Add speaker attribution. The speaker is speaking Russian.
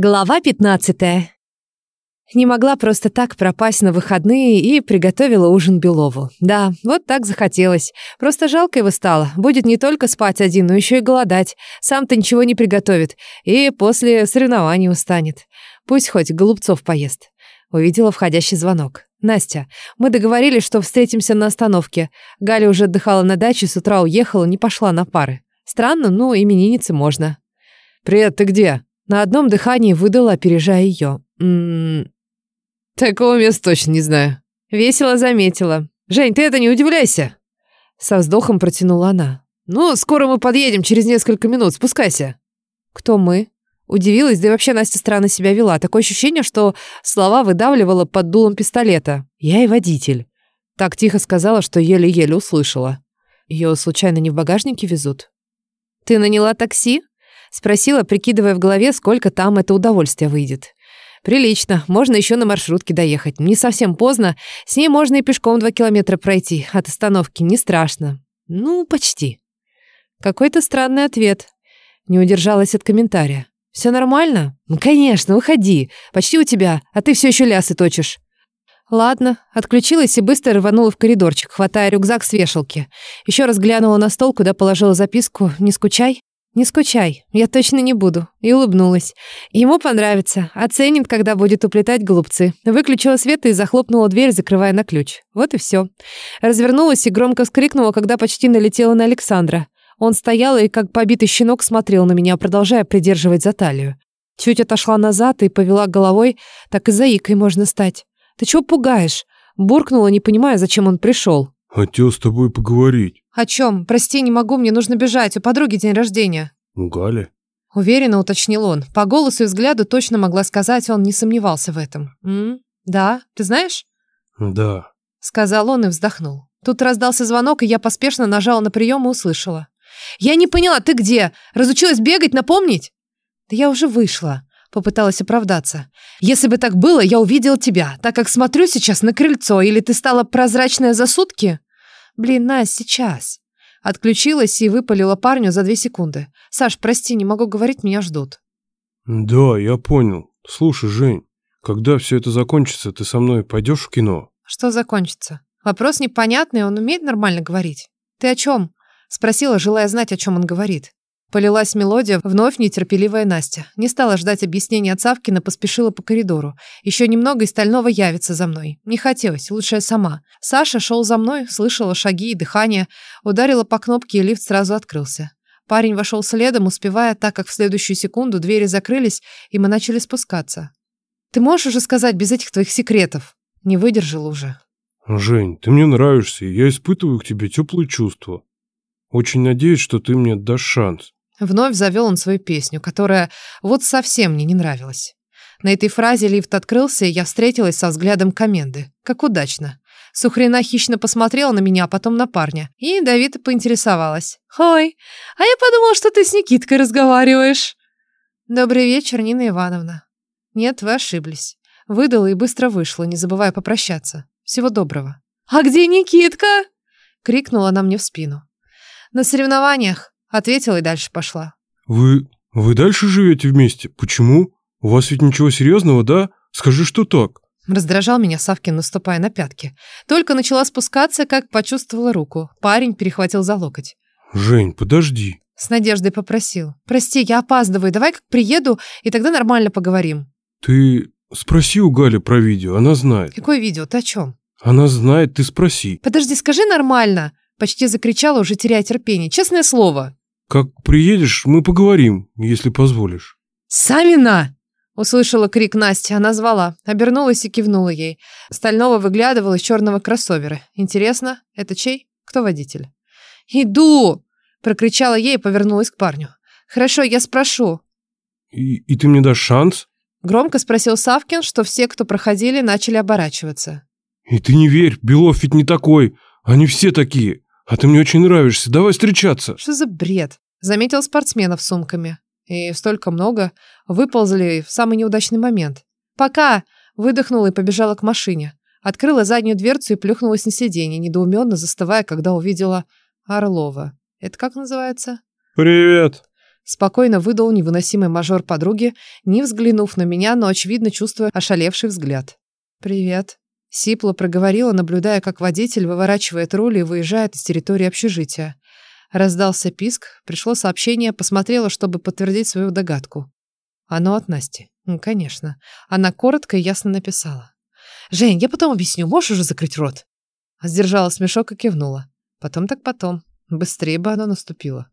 Speaker 1: Глава 15. Не могла просто так пропасть на выходные и приготовила ужин Белову. Да, вот так захотелось. Просто жалко его стало. Будет не только спать один, но еще и голодать. Сам-то ничего не приготовит. И после соревнований устанет. Пусть хоть голубцов поест. Увидела входящий звонок. «Настя, мы договорились, что встретимся на остановке. Галя уже отдыхала на даче, с утра уехала, не пошла на пары. Странно, но имениннице можно».
Speaker 2: «Привет, ты где?»
Speaker 1: На одном дыхании выдала, опережая ее. «Ммм...
Speaker 2: Такого места точно не знаю».
Speaker 1: Весело заметила.
Speaker 2: «Жень, ты это не удивляйся!»
Speaker 1: Со вздохом протянула она.
Speaker 2: «Ну, скоро мы подъедем, через несколько минут, спускайся».
Speaker 1: «Кто мы?» Удивилась, да и вообще Настя странно себя вела. Такое ощущение, что слова выдавливала под дулом пистолета. «Я и водитель». Так тихо сказала, что еле-еле услышала. Ее случайно не в багажнике везут? «Ты наняла такси?» Спросила, прикидывая в голове, сколько там это удовольствие выйдет. Прилично, можно еще на маршрутке доехать. Не совсем поздно, с ней можно и пешком два километра пройти. От остановки не страшно. Ну, почти. Какой-то странный ответ. Не удержалась от комментария. Все нормально? Ну, конечно, выходи. Почти у тебя, а ты все еще лясы точишь. Ладно, отключилась и быстро рванула в коридорчик, хватая рюкзак с вешалки. Еще раз глянула на стол, куда положила записку «Не скучай». «Не скучай, я точно не буду», и улыбнулась. Ему понравится, оценит, когда будет уплетать голубцы. Выключила свет и захлопнула дверь, закрывая на ключ. Вот и все. Развернулась и громко вскрикнула, когда почти налетела на Александра. Он стоял и, как побитый щенок, смотрел на меня, продолжая придерживать за талию. Чуть отошла назад и повела головой, так и заикой можно стать. «Ты чего пугаешь?» Буркнула, не понимая, зачем он пришел.
Speaker 3: Хотел с тобой поговорить.
Speaker 1: О чем? Прости, не могу, мне нужно бежать. У подруги день рождения.
Speaker 3: У Гали?
Speaker 1: Уверенно уточнил он. По голосу и взгляду точно могла сказать, он не сомневался в этом. М? Да, ты знаешь?
Speaker 3: Да.
Speaker 1: Сказал он и вздохнул. Тут раздался звонок, и я поспешно нажала на прием и услышала. «Я не поняла, ты где? Разучилась бегать, напомнить?» «Да я уже вышла», — попыталась оправдаться. «Если бы так было, я увидела тебя, так как смотрю сейчас на крыльцо, или ты стала прозрачная за сутки?» «Блин, Настя, сейчас». Отключилась и выпалила парню за две секунды. «Саш, прости, не могу говорить, меня ждут».
Speaker 3: Да, я понял. Слушай, Жень, когда все это закончится, ты со мной пойдешь в кино?
Speaker 1: Что закончится? Вопрос непонятный, он умеет нормально говорить. Ты о чем? Спросила, желая знать, о чем он говорит. Полилась мелодия, вновь нетерпеливая Настя. Не стала ждать объяснений от Савкина, поспешила по коридору. Еще немного и Стального явится за мной. Не хотелось, лучше я сама. Саша шел за мной, слышала шаги и дыхание. Ударила по кнопке, и лифт сразу открылся. Парень вошел следом, успевая, так как в следующую секунду двери закрылись, и мы начали спускаться. «Ты можешь уже сказать без этих твоих секретов?» Не выдержал уже.
Speaker 3: Жень, ты мне нравишься, и я испытываю к тебе теплые чувства. Очень надеюсь, что ты мне дашь шанс.
Speaker 1: Вновь завел он свою песню, которая вот совсем мне не нравилась. На этой фразе лифт открылся, и я встретилась со взглядом коменды. Как удачно. Сухрена хищно посмотрела на меня, а потом на парня. И Давид поинтересовалась. «Ой, а я подумала, что ты с Никиткой разговариваешь». «Добрый вечер, Нина Ивановна». «Нет, вы ошиблись». Выдала и быстро вышла, не забывая попрощаться. «Всего доброго». «А где Никитка?» Крикнула она мне в спину. «На соревнованиях», Ответила и дальше пошла.
Speaker 3: Вы... вы дальше живете вместе? Почему? У вас ведь ничего серьезного, да? Скажи, что так.
Speaker 1: Раздражал меня Савкин, наступая на пятки. Только начала спускаться, как почувствовала руку. Парень перехватил за локоть.
Speaker 3: «Жень, подожди».
Speaker 1: С надеждой попросил. «Прости, я опаздываю. Давай как приеду, и тогда нормально поговорим».
Speaker 3: «Ты спроси у Гали про видео, она знает».
Speaker 1: «Какое видео? Ты о чем?»
Speaker 3: «Она знает, ты спроси».
Speaker 1: «Подожди, скажи нормально». Почти закричала, уже теряя терпение. «Честное слово».
Speaker 3: Как приедешь, мы поговорим, если позволишь.
Speaker 1: «Самина!» Услышала крик Насти, она звала, обернулась и кивнула ей. Стального выглядывал из черного кроссовера. Интересно, это чей? Кто водитель? «Иду!» – прокричала ей и повернулась к парню. «Хорошо, я спрошу».
Speaker 3: И, «И ты мне дашь шанс?»
Speaker 1: Громко спросил Савкин, что все, кто проходили, начали оборачиваться.
Speaker 3: «И ты не верь, Белов ведь не такой. Они все такие. А ты мне очень нравишься. Давай встречаться».
Speaker 1: Что за бред? Заметил спортсменов сумками. И столько много выползли в самый неудачный момент. «Пока!» Выдохнула и побежала к машине. Открыла заднюю дверцу и плюхнулась на сиденье, недоуменно застывая, когда увидела Орлова. Это как называется?
Speaker 3: «Привет!»
Speaker 1: Спокойно выдал невыносимый мажор подруги, не взглянув на меня, но, очевидно, чувствуя ошалевший взгляд. «Привет». Сипло проговорила, наблюдая, как водитель выворачивает руль и выезжает из территории общежития. Раздался писк, пришло сообщение, посмотрела, чтобы подтвердить свою догадку. Оно от Насти. Конечно. Она коротко и ясно написала. «Жень, я потом объясню, можешь уже закрыть рот?» Сдержала смешок и кивнула. Потом так потом. Быстрее бы оно наступило.